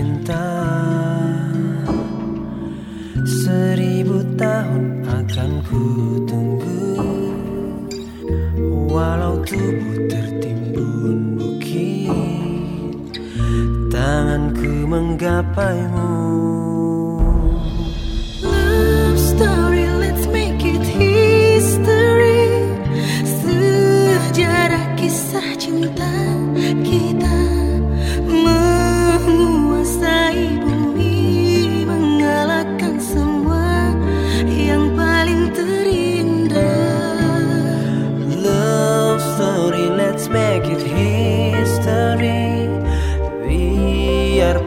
kita Seribu tahun akan ku tunggu. Walau tubuh tertimbun bukit Tanganku menggapaimu. Love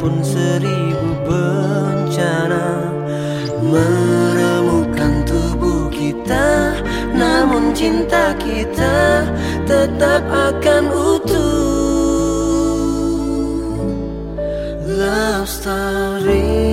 Biarpun seribu bencana Meremukan tubuh kita Namun cinta kita tetap akan utuh. Love story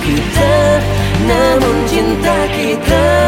kita Namun cinta kita